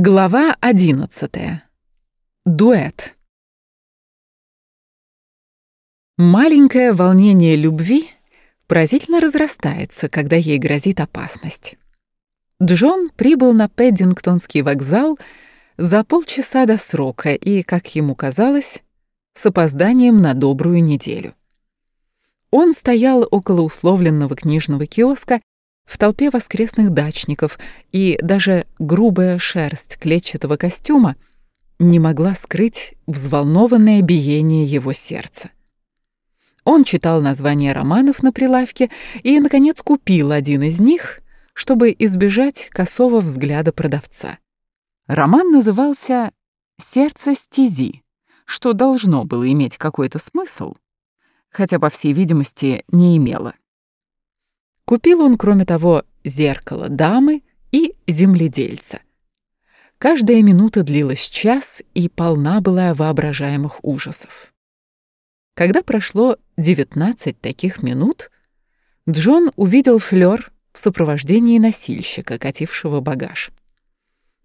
Глава одиннадцатая. Дуэт. Маленькое волнение любви поразительно разрастается, когда ей грозит опасность. Джон прибыл на Пэддингтонский вокзал за полчаса до срока и, как ему казалось, с опозданием на добрую неделю. Он стоял около условленного книжного киоска в толпе воскресных дачников, и даже грубая шерсть клетчатого костюма не могла скрыть взволнованное биение его сердца. Он читал названия романов на прилавке и, наконец, купил один из них, чтобы избежать косого взгляда продавца. Роман назывался «Сердце стези», что должно было иметь какой-то смысл, хотя, по всей видимости, не имело. Купил он, кроме того, зеркало дамы и земледельца. Каждая минута длилась час и полна была воображаемых ужасов. Когда прошло 19 таких минут, Джон увидел Флёр в сопровождении носильщика, катившего багаж.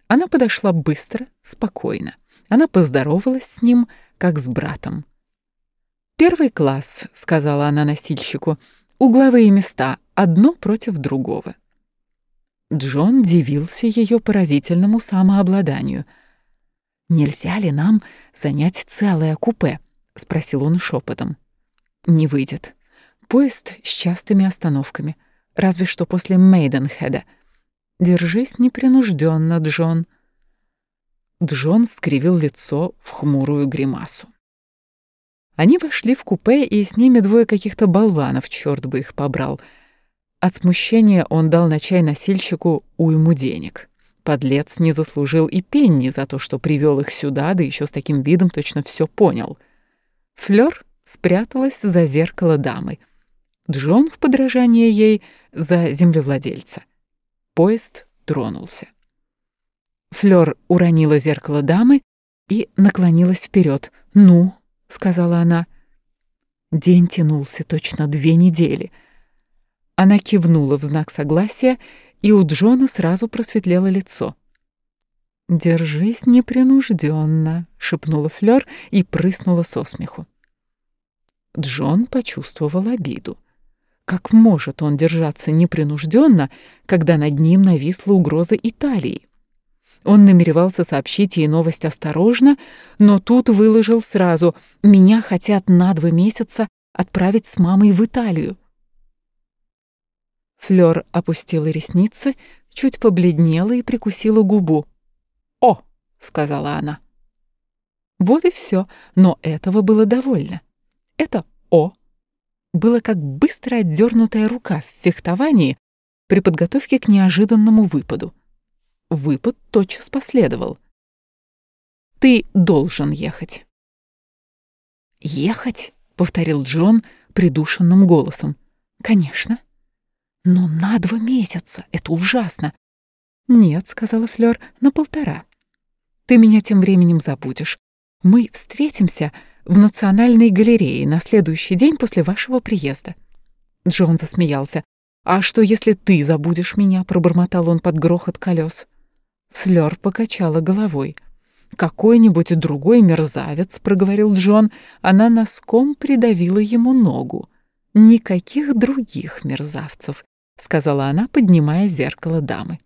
Она подошла быстро, спокойно. Она поздоровалась с ним, как с братом. «Первый класс», — сказала она носильщику, — «угловые места, одно против другого. Джон дивился ее поразительному самообладанию. «Нельзя ли нам занять целое купе?» — спросил он шепотом. «Не выйдет. Поезд с частыми остановками, разве что после Мейденхеда. Держись непринужденно, Джон». Джон скривил лицо в хмурую гримасу. Они вошли в купе, и с ними двое каких-то болванов, черт бы их побрал — от смущения он дал на чай носильщику уйму денег. Подлец не заслужил и пенни за то, что привел их сюда, да еще с таким видом точно все понял. Флёр спряталась за зеркало дамы. Джон в подражание ей за землевладельца. Поезд тронулся. Флёр уронила зеркало дамы и наклонилась вперед. «Ну», — сказала она. День тянулся точно две недели — она кивнула в знак согласия, и у Джона сразу просветлело лицо. «Держись непринужденно», — шепнула Флёр и прыснула со смеху. Джон почувствовал обиду. Как может он держаться непринужденно, когда над ним нависла угроза Италии? Он намеревался сообщить ей новость осторожно, но тут выложил сразу «Меня хотят на два месяца отправить с мамой в Италию». Флёр опустила ресницы, чуть побледнела и прикусила губу. «О!» — сказала она. Вот и все, но этого было довольно. Это «о» было как быстро отдернутая рука в фехтовании при подготовке к неожиданному выпаду. Выпад тотчас последовал. «Ты должен ехать». «Ехать?» — повторил Джон придушенным голосом. «Конечно». Но на два месяца это ужасно. Нет, сказала Флёр, на полтора. Ты меня тем временем забудешь. Мы встретимся в Национальной галерее на следующий день после вашего приезда. Джон засмеялся. А что, если ты забудешь меня? пробормотал он под грохот колес. Флёр покачала головой. Какой-нибудь другой мерзавец, проговорил Джон. Она носком придавила ему ногу. Никаких других мерзавцев. — сказала она, поднимая зеркало дамы.